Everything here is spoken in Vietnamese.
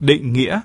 Định nghĩa.